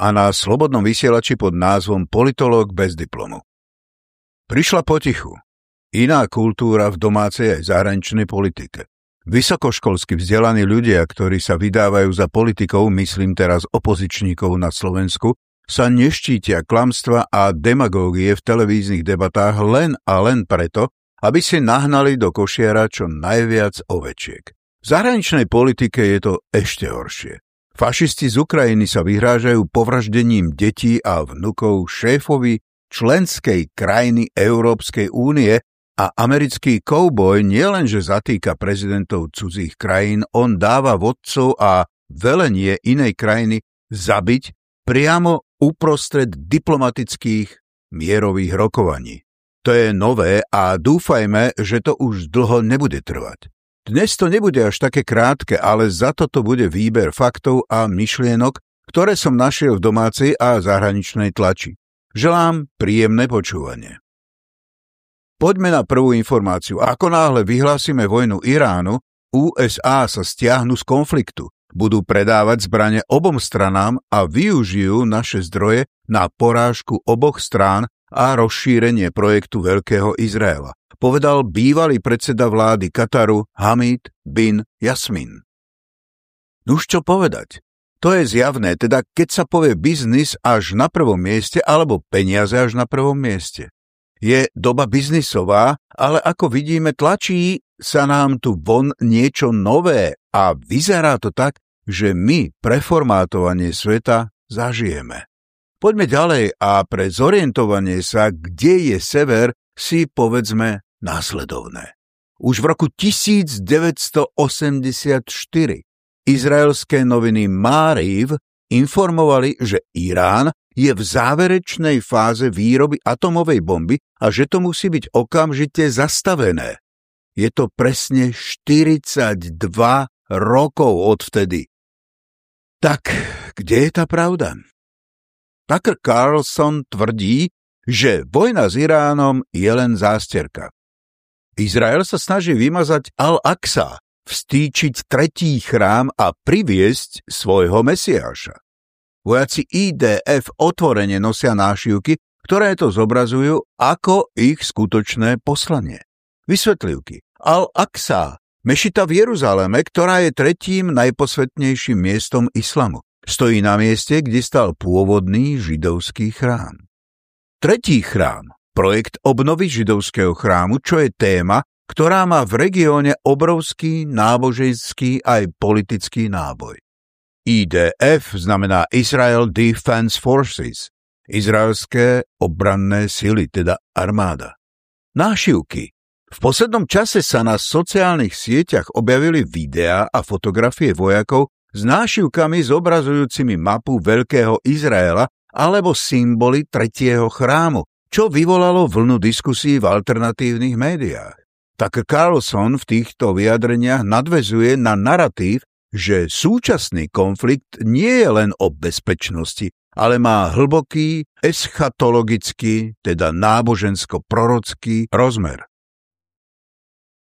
a na slobodnom vysielači pod názvom Politolog bez diplomu. Prišla potichu. Iná kultúra v domácej aj zahraničnej politike. Vysokoškolsky vzdelaní ľudia, ktorí sa vydávajú za politikov, myslím teraz opozičníkov na Slovensku, sa neštítia klamstva a demagógie v televíznych debatách len a len preto, aby si nahnali do košiara čo najviac ovečiek. V zahraničnej politike je to ešte horšie. Fašisti z Ukrajiny sa vyhrážajú povraždením detí a vnukov šéfovi členskej krajiny Európskej únie a americký kouboj nielenže zatýka prezidentov cudzích krajín, on dáva vodcov a velenie inej krajiny zabiť priamo uprostred diplomatických mierových rokovaní. To je nové a dúfajme, že to už dlho nebude trvať. Dnes to nebude až také krátke, ale za to to bude výber faktov a myšlienok, ktoré som našiel v domácej a zahraničnej tlači. Želám príjemné počúvanie. Poďme na prvú informáciu. Ako náhle vyhlásime vojnu Iránu, USA sa stiahnu z konfliktu, budú predávať zbrane obom stranám a využijú naše zdroje na porážku oboch strán a rozšírenie projektu Veľkého Izraela povedal bývalý predseda vlády Kataru Hamid bin Jasmin. Nuž čo povedať? To je zjavné, teda keď sa povie biznis až na prvom mieste alebo peniaze až na prvom mieste. Je doba biznisová, ale ako vidíme, tlačí sa nám tu von niečo nové a vyzerá to tak, že my preformátovanie sveta zažijeme. Poďme ďalej a pre zorientovanie sa, kde je sever, si povedzme následovné. Už v roku 1984 izraelské noviny Máriv informovali, že Irán je v záverečnej fáze výroby atomovej bomby a že to musí byť okamžite zastavené. Je to presne 42 rokov odvtedy. Tak, kde je tá pravda? Tucker Carlson tvrdí, že vojna s Iránom je len zásterka. Izrael sa snaží vymazať Al-Aqsa, vstýčiť tretí chrám a priviesť svojho mesiáša. Vojaci IDF otvorene nosia nášivky, ktoré to zobrazujú ako ich skutočné poslanie. Vysvetlivky. Al-Aqsa, mešita v Jeruzaleme, ktorá je tretím najposvetnejším miestom islamu. Stojí na mieste, kde stal pôvodný židovský chrám. Tretí chrám, projekt obnovy židovského chrámu, čo je téma, ktorá má v regióne obrovský náboženský aj politický náboj. IDF znamená Israel Defense Forces, izraelské obranné sily, teda armáda. Nášivky. V poslednom čase sa na sociálnych sieťach objavili videá a fotografie vojakov s nášivkami zobrazujúcimi mapu Veľkého Izraela alebo symboly tretieho chrámu, čo vyvolalo vlnu diskusí v alternatívnych médiách. Tak Carlson v týchto vyjadreniach nadvezuje na narratív, že súčasný konflikt nie je len o bezpečnosti, ale má hlboký eschatologický, teda nábožensko-prorocký rozmer.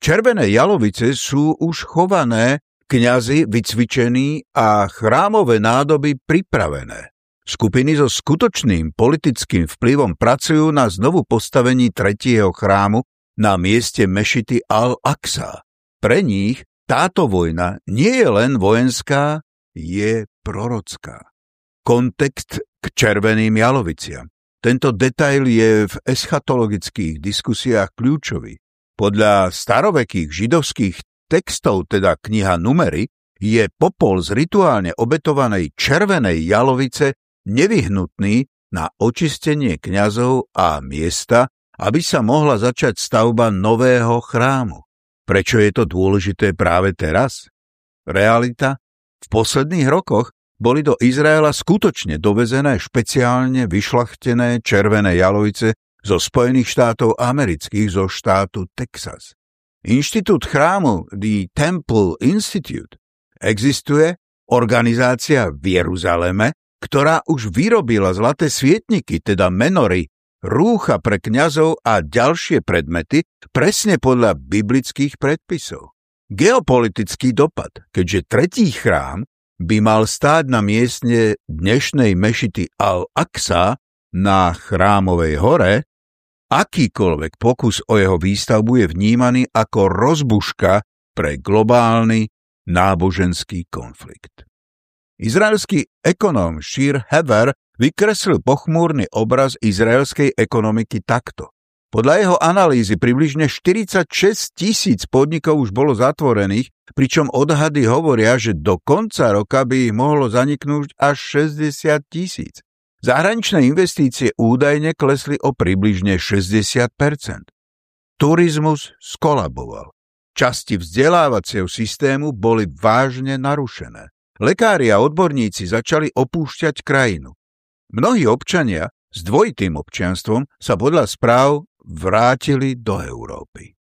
Červené jalovice sú už chované, kňazi vycvičení a chrámové nádoby pripravené. Skupiny so skutočným politickým vplyvom pracujú na znovu postavení tretieho chrámu na mieste mešity Al-Aqsa. Pre nich táto vojna nie je len vojenská, je prorocká. Kontext k červeným jaloviciam. Tento detail je v eschatologických diskusiách kľúčový. Podľa starovekých židovských textov, teda kniha Numery, je popol z rituálne obetovanej červenej jalovice nevyhnutný na očistenie kňazov a miesta, aby sa mohla začať stavba nového chrámu. Prečo je to dôležité práve teraz? Realita? V posledných rokoch boli do Izraela skutočne dovezené špeciálne vyšlachtené červené jalovice zo Spojených štátov amerických zo štátu Texas. Inštitút chrámu The Temple Institute existuje organizácia v Jeruzaleme, ktorá už vyrobila zlaté svietniky, teda menory, rúcha pre kňazov a ďalšie predmety presne podľa biblických predpisov. Geopolitický dopad, keďže tretí chrám by mal stáť na miestne dnešnej mešity Al-Aqsa na chrámovej hore, akýkoľvek pokus o jeho výstavbu je vnímaný ako rozbuška pre globálny náboženský konflikt. Izraelský ekonóm Shir Hever vykreslil pochmúrny obraz izraelskej ekonomiky takto. Podľa jeho analýzy približne 46 tisíc podnikov už bolo zatvorených, pričom odhady hovoria, že do konca roka by ich mohlo zaniknúť až 60 tisíc. Zahraničné investície údajne klesli o približne 60% Turizmus skolaboval. Časti vzdelávacieho systému boli vážne narušené. Lekári a odborníci začali opúšťať krajinu. Mnohí občania s dvojitým občianstvom sa podľa správ vrátili do Európy.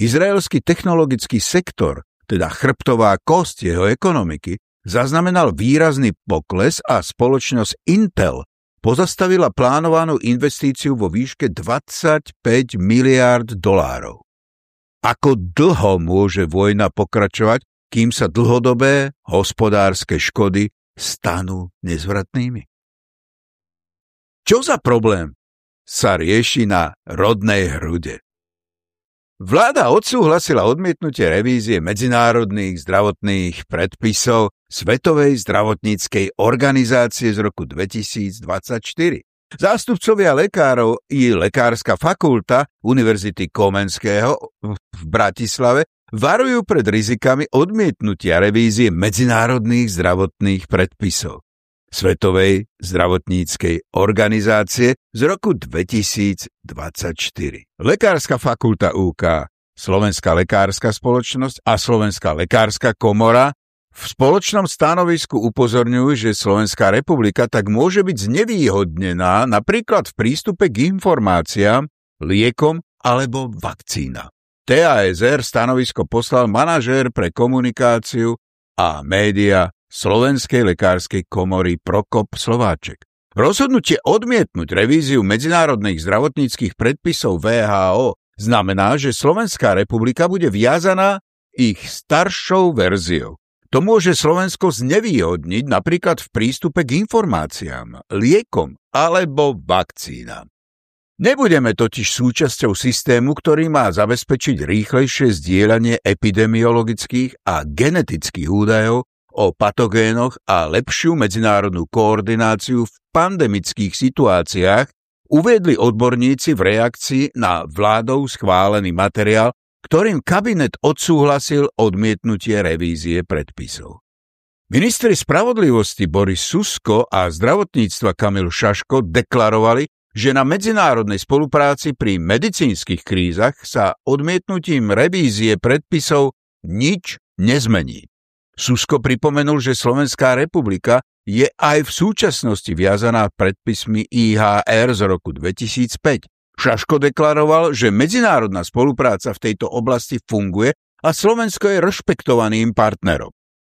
Izraelský technologický sektor, teda chrbtová kosť jeho ekonomiky, zaznamenal výrazný pokles a spoločnosť Intel pozastavila plánovanú investíciu vo výške 25 miliárd dolárov. Ako dlho môže vojna pokračovať, kým sa dlhodobé hospodárske škody stanú nezvratnými? Čo za problém sa rieši na rodnej hrude. Vláda odsúhlasila odmietnutie revízie medzinárodných zdravotných predpisov Svetovej zdravotníckej organizácie z roku 2024. Zástupcovia lekárov i lekárska fakulta Univerzity Komenského v Bratislave varujú pred rizikami odmietnutia revízie medzinárodných zdravotných predpisov. Svetovej zdravotníckej organizácie z roku 2024. Lekárska fakulta UK, Slovenská lekárska spoločnosť a Slovenská lekárska komora v spoločnom stanovisku upozorňujú, že Slovenská republika tak môže byť znevýhodnená napríklad v prístupe k informáciám, liekom alebo vakcína. TASR stanovisko poslal manažér pre komunikáciu a média Slovenskej lekárskej komory Prokop Slováček. Rozhodnutie odmietnúť revíziu medzinárodných zdravotníckých predpisov VHO znamená, že Slovenská republika bude viazaná ich staršou verziou. To môže Slovensko znevýhodniť napríklad v prístupe k informáciám, liekom alebo vakcínam. Nebudeme totiž súčasťou systému, ktorý má zabezpečiť rýchlejšie zdieľanie epidemiologických a genetických údajov o patogénoch a lepšiu medzinárodnú koordináciu v pandemických situáciách uviedli odborníci v reakcii na vládou schválený materiál, ktorým kabinet odsúhlasil odmietnutie revízie predpisov. Ministri spravodlivosti Boris Susko a zdravotníctva Kamil Šaško deklarovali, že na medzinárodnej spolupráci pri medicínskych krízach sa odmietnutím revízie predpisov nič nezmení. Susko pripomenul, že Slovenská republika je aj v súčasnosti viazaná predpismi IHR z roku 2005. Šaško deklaroval, že medzinárodná spolupráca v tejto oblasti funguje a Slovensko je rešpektovaným partnerom.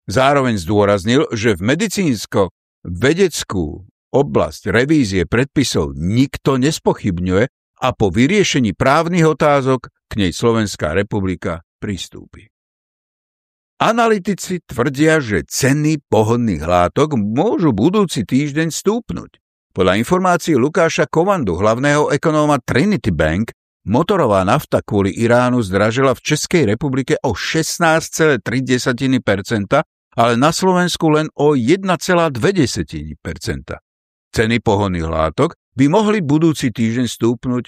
Zároveň zdôraznil, že v medicínsko-vedeckú oblasť revízie predpisov nikto nespochybňuje a po vyriešení právnych otázok k nej Slovenská republika pristúpi. Analytici tvrdia, že ceny pohodných látok môžu budúci týždeň stúpnuť. Podľa informácií Lukáša Kovandu, hlavného ekonóma Trinity Bank, motorová nafta kvôli Iránu zdražila v Českej republike o 16,3%, ale na Slovensku len o 1,2%. Ceny pohodných látok by mohli budúci týždeň stúpnuť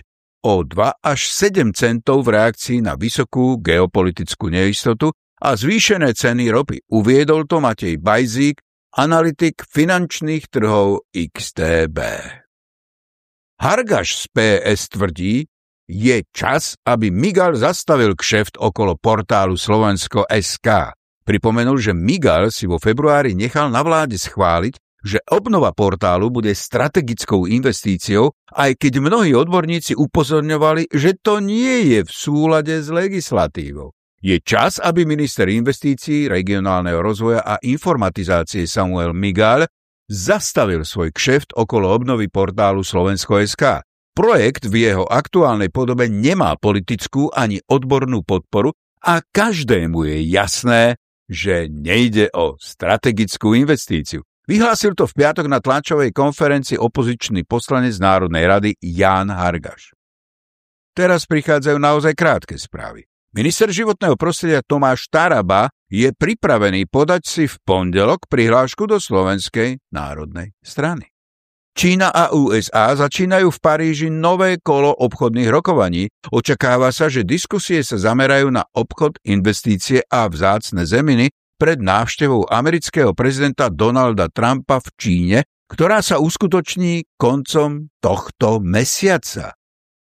o 2 až 7 centov v reakcii na vysokú geopolitickú neistotu a zvýšené ceny ropy. Uviedol to Matej Bajzík, analytik finančných trhov XTB. Hargaš z PS tvrdí, je čas, aby Migal zastavil kšeft okolo portálu Slovensko SK. Pripomenul, že Migal si vo februári nechal na vláde schváliť, že obnova portálu bude strategickou investíciou, aj keď mnohí odborníci upozorňovali, že to nie je v súlade s legislatívou. Je čas, aby minister investícií, regionálneho rozvoja a informatizácie Samuel Migal zastavil svoj kšeft okolo obnovy portálu Slovensko.sk. Projekt v jeho aktuálnej podobe nemá politickú ani odbornú podporu a každému je jasné, že nejde o strategickú investíciu. Vyhlásil to v piatok na tlačovej konferencii opozičný poslanec Národnej rady Ján Hargaš. Teraz prichádzajú naozaj krátke správy. Minister životného prostredia Tomáš Taraba je pripravený podať si v pondelok prihlášku do Slovenskej národnej strany. Čína a USA začínajú v Paríži nové kolo obchodných rokovaní. Očakáva sa, že diskusie sa zamerajú na obchod, investície a vzácne zeminy pred návštevou amerického prezidenta Donalda Trumpa v Číne, ktorá sa uskutoční koncom tohto mesiaca.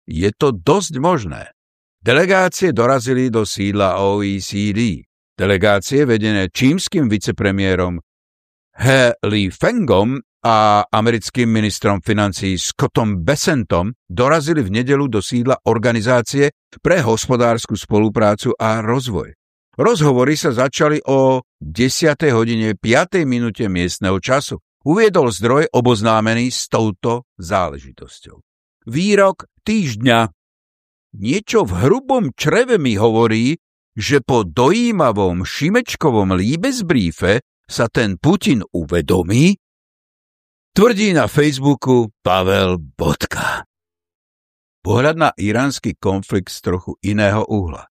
Je to dosť možné. Delegácie dorazili do sídla OECD. Delegácie vedené čímskym vicepremiérom He Li Fengom a americkým ministrom financí Scottom Besentom dorazili v nedelu do sídla Organizácie pre hospodárskú spoluprácu a rozvoj. Rozhovory sa začali o 10. hodine 5. minúte miestneho času. Uviedol zdroj oboznámený s touto záležitosťou. Výrok týždňa. Niečo v hrubom čreve mi hovorí, že po dojímavom Šimečkovom líbezbrífe sa ten Putin uvedomí, tvrdí na Facebooku Pavel Bodka. Pohľad na iránsky konflikt z trochu iného uhla.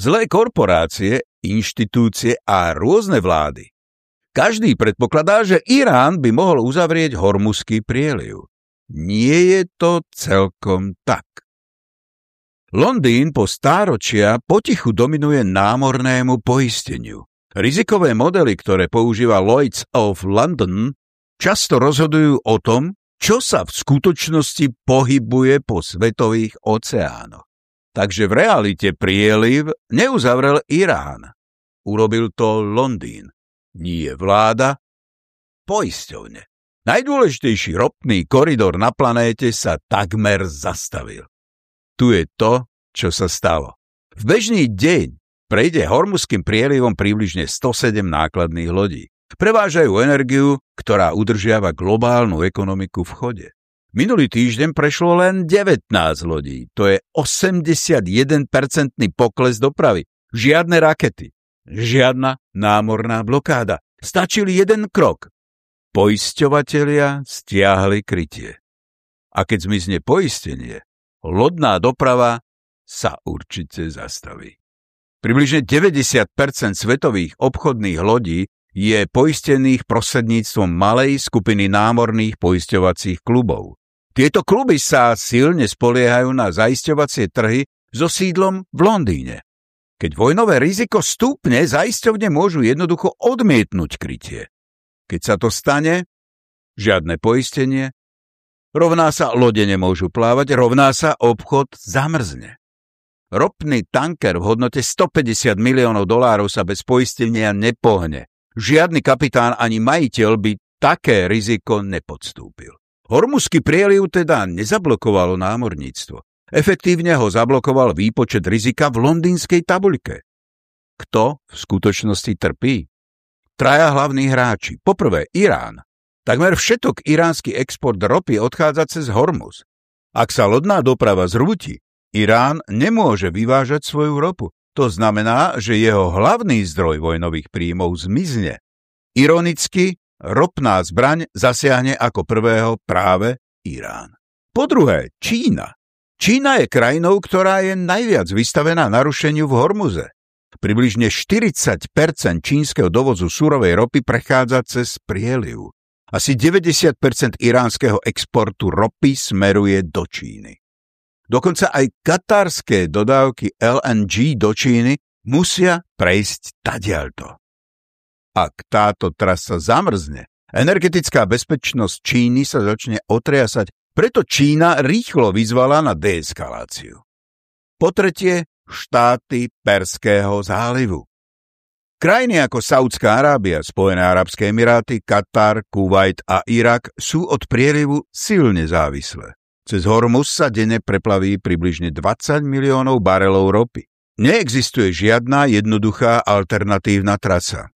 Zlé korporácie inštitúcie a rôzne vlády. Každý predpokladá, že Irán by mohol uzavrieť Hormuzský prieliv. Nie je to celkom tak. Londýn po stáročia potichu dominuje námornému poisteniu. Rizikové modely, ktoré používa Lloyds of London, často rozhodujú o tom, čo sa v skutočnosti pohybuje po svetových oceánoch. Takže v realite prieliv neuzavrel Irán. Urobil to Londýn. Nie vláda, poisťovne. Najdôležitejší ropný koridor na planéte sa takmer zastavil. Tu je to, čo sa stalo. V bežný deň prejde Hormuzským prielivom približne 107 nákladných lodí. Prevážajú energiu, ktorá udržiava globálnu ekonomiku v chode. Minulý týždeň prešlo len 19 lodí. To je 81-percentný pokles dopravy. Žiadne rakety. Žiadna námorná blokáda. Stačil jeden krok. Poisťovatelia stiahli krytie. A keď zmizne poistenie, lodná doprava sa určite zastaví. Približne 90% svetových obchodných lodí je poistených prostredníctvom malej skupiny námorných poisťovacích klubov. Tieto kluby sa silne spoliehajú na zaisťovacie trhy so sídlom v Londýne. Keď vojnové riziko stúpne, zaisťovne môžu jednoducho odmietnúť krytie. Keď sa to stane, žiadne poistenie, rovná sa lode nemôžu plávať, rovná sa obchod zamrzne. Ropný tanker v hodnote 150 miliónov dolárov sa bez poistenia nepohne. Žiadny kapitán ani majiteľ by také riziko nepodstúpil. Hormuzský prieliv teda nezablokovalo námorníctvo. Efektívne ho zablokoval výpočet rizika v londýnskej tabuľke. Kto v skutočnosti trpí? Traja hlavní hráči. Poprvé Irán. Takmer všetok iránsky export ropy odchádza cez Hormuz. Ak sa lodná doprava zrúti, Irán nemôže vyvážať svoju ropu. To znamená, že jeho hlavný zdroj vojnových príjmov zmizne. Ironicky, ropná zbraň zasiahne ako prvého práve Irán. Po druhé, Čína. Čína je krajinou, ktorá je najviac vystavená narušeniu v Hormuze. Približne 40% čínskeho dovozu surovej ropy prechádza cez prieliv. Asi 90% iránskeho exportu ropy smeruje do Číny. Dokonca aj katarské dodávky LNG do Číny musia prejsť tadiaľto. Ak táto trasa zamrzne, energetická bezpečnosť Číny sa začne otriasať, preto Čína rýchlo vyzvala na deeskaláciu. Po tretie, štáty Perského zálivu. Krajiny ako Saudská Arábia, Spojené arabské emiráty, Katar, Kuwait a Irak sú od prielivu silne závislé. Cez Hormuz sa denne preplaví približne 20 miliónov barelov ropy. Neexistuje žiadna jednoduchá alternatívna trasa.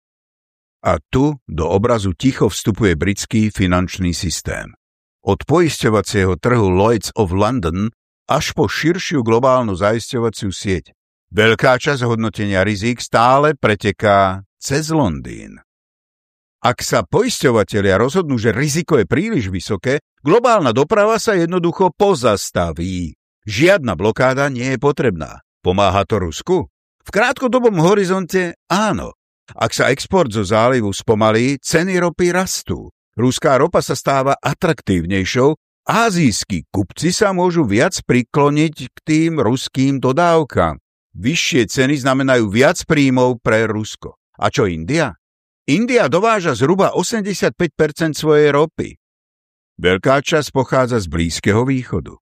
A tu do obrazu ticho vstupuje britský finančný systém. Od poisťovacieho trhu Lloyds of London až po širšiu globálnu zaisťovaciu sieť. Veľká časť hodnotenia rizík stále preteká cez Londýn. Ak sa poisťovateľia rozhodnú, že riziko je príliš vysoké, globálna doprava sa jednoducho pozastaví. Žiadna blokáda nie je potrebná. Pomáha to Rusku? V krátkodobom horizonte áno. Ak sa export zo zálivu spomalí, ceny ropy rastú. Ruská ropa sa stáva atraktívnejšou, azijskí kupci sa môžu viac prikloniť k tým ruským dodávkam. Vyššie ceny znamenajú viac príjmov pre Rusko. A čo India? India dováža zhruba 85% svojej ropy. Veľká časť pochádza z Blízkeho východu.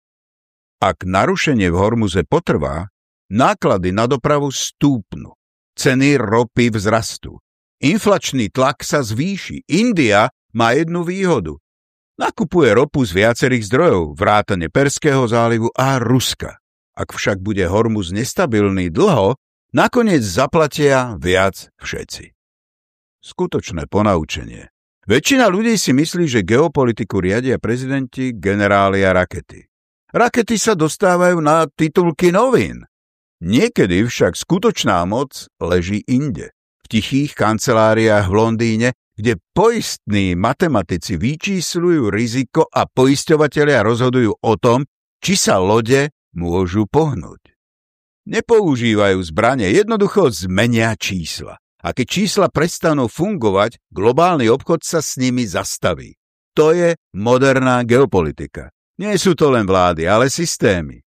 Ak narušenie v Hormuze potrvá, náklady na dopravu stúpnu. Ceny ropy vzrastú. Inflačný tlak sa zvýši. India má jednu výhodu. Nakupuje ropu z viacerých zdrojov, vrátane Perského zálivu a Ruska. Ak však bude Hormuz nestabilný dlho, nakoniec zaplatia viac všetci. Skutočné ponaučenie. Väčšina ľudí si myslí, že geopolitiku riadia prezidenti, generáli a rakety. Rakety sa dostávajú na titulky novín. Niekedy však skutočná moc leží inde. V tichých kanceláriách v Londýne, kde poistní matematici vyčísľujú riziko a poisťovateľia rozhodujú o tom, či sa lode môžu pohnúť. Nepoužívajú zbranie, jednoducho zmenia čísla. A keď čísla prestanú fungovať, globálny obchod sa s nimi zastaví. To je moderná geopolitika. Nie sú to len vlády, ale systémy.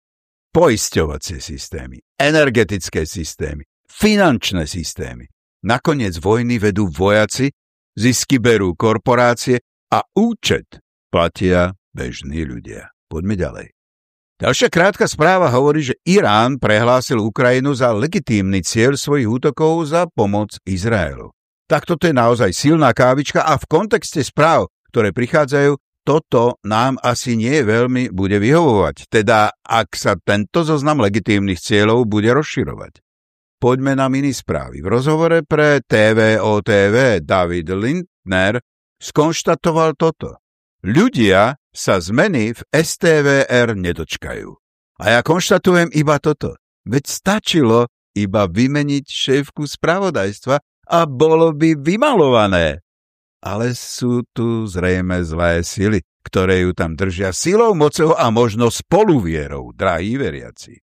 Poisťovacie systémy, energetické systémy, finančné systémy. Nakoniec vojny vedú vojaci, zisky berú korporácie a účet platia bežní ľudia. Poďme ďalej. Ďalšia krátka správa hovorí, že Irán prehlásil Ukrajinu za legitímny cieľ svojich útokov za pomoc Izraelu. Tak toto je naozaj silná kávička a v kontexte správ, ktoré prichádzajú, toto nám asi nie veľmi bude vyhovovať, teda ak sa tento zoznam legitímnych cieľov bude rozširovať. Poďme na minisprávy. V rozhovore pre TVOTV David Lindner skonštatoval toto. Ľudia sa zmeny v STVR nedočkajú. A ja konštatujem iba toto. Veď stačilo iba vymeniť šéfku spravodajstva a bolo by vymalované. Ale sú tu zrejme zlé sily, ktoré ju tam držia silou, mocou a možno spoluvierou, drahí veriaci.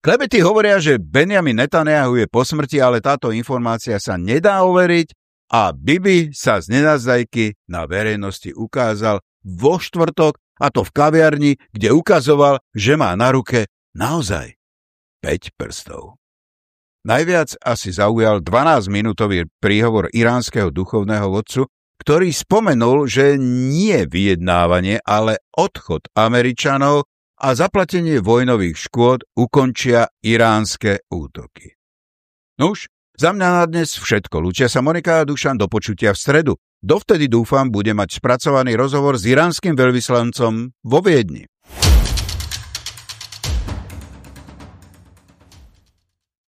Klebety hovoria, že Benjamin Netanyahu je po smrti, ale táto informácia sa nedá overiť a Bibi sa z nenazdajky na verejnosti ukázal vo štvrtok, a to v kaviarni, kde ukazoval, že má na ruke naozaj 5 prstov. Najviac asi zaujal 12-minútový príhovor iránskeho duchovného vodcu, ktorý spomenul, že nie vyjednávanie, ale odchod Američanov a zaplatenie vojnových škôd ukončia iránske útoky. Nuž, za mňa na dnes všetko. Lučia sa Monika a Dušan do počutia v stredu. Dovtedy dúfam, bude mať spracovaný rozhovor s iránskym veľvyslancom vo Viedni.